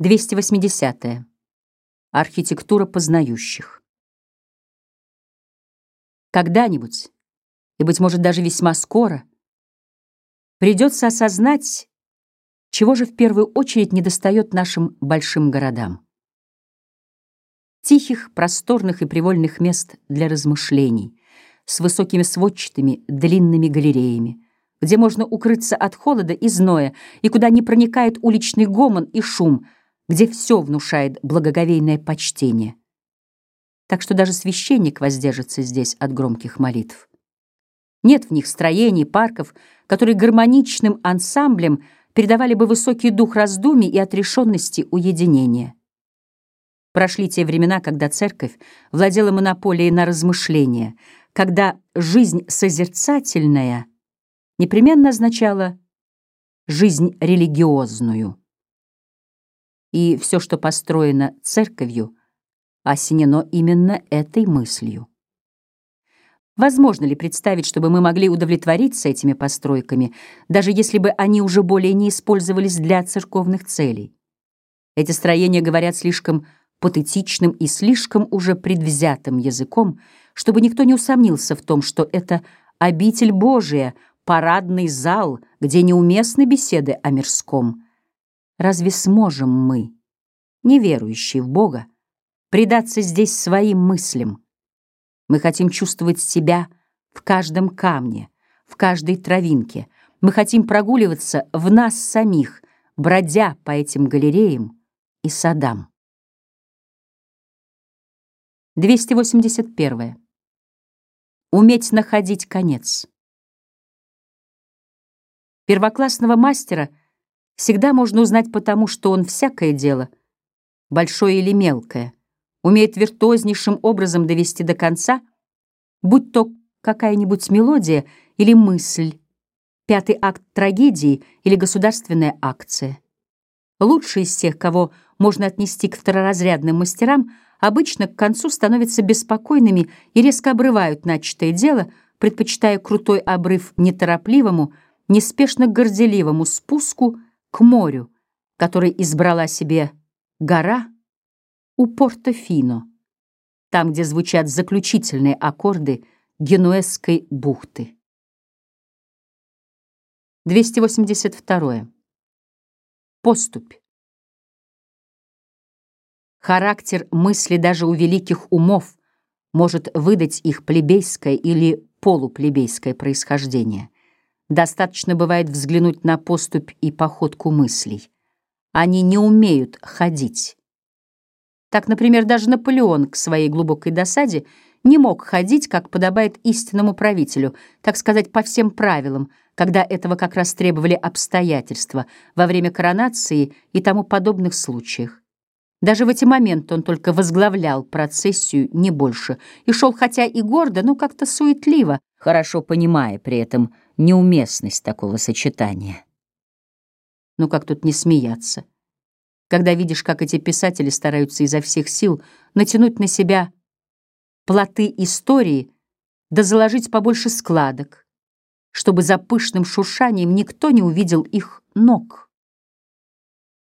280. -е. Архитектура познающих. Когда-нибудь, и, быть может, даже весьма скоро, придется осознать, чего же в первую очередь недостает нашим большим городам. Тихих, просторных и привольных мест для размышлений, с высокими сводчатыми, длинными галереями, где можно укрыться от холода и зноя, и куда не проникает уличный гомон и шум — где все внушает благоговейное почтение. Так что даже священник воздержится здесь от громких молитв. Нет в них строений, парков, которые гармоничным ансамблем передавали бы высокий дух раздумий и отрешенности уединения. Прошли те времена, когда церковь владела монополией на размышления, когда жизнь созерцательная непременно означала жизнь религиозную и все, что построено церковью, осенено именно этой мыслью. Возможно ли представить, чтобы мы могли удовлетвориться этими постройками, даже если бы они уже более не использовались для церковных целей? Эти строения говорят слишком патетичным и слишком уже предвзятым языком, чтобы никто не усомнился в том, что это обитель Божия, парадный зал, где неуместны беседы о мирском – Разве сможем мы, неверующие в Бога, предаться здесь своим мыслям? Мы хотим чувствовать себя в каждом камне, в каждой травинке. Мы хотим прогуливаться в нас самих, бродя по этим галереям и садам. 281. Уметь находить конец. Первоклассного мастера — всегда можно узнать потому, что он всякое дело, большое или мелкое, умеет виртуознейшим образом довести до конца, будь то какая-нибудь мелодия или мысль, пятый акт трагедии или государственная акция. Лучшие из тех, кого можно отнести к второразрядным мастерам, обычно к концу становятся беспокойными и резко обрывают начатое дело, предпочитая крутой обрыв неторопливому, неспешно горделивому спуску — к морю, который избрала себе гора у Порто-Фино, там, где звучат заключительные аккорды Генуэзской бухты. 282. Поступь. Характер мысли даже у великих умов может выдать их плебейское или полуплебейское происхождение — Достаточно бывает взглянуть на поступь и походку мыслей. Они не умеют ходить. Так, например, даже Наполеон к своей глубокой досаде не мог ходить, как подобает истинному правителю, так сказать, по всем правилам, когда этого как раз требовали обстоятельства во время коронации и тому подобных случаях. Даже в эти моменты он только возглавлял процессию, не больше, и шел хотя и гордо, но как-то суетливо, хорошо понимая при этом, неуместность такого сочетания. Ну как тут не смеяться, когда видишь, как эти писатели стараются изо всех сил натянуть на себя плоты истории да заложить побольше складок, чтобы за пышным шуршанием никто не увидел их ног.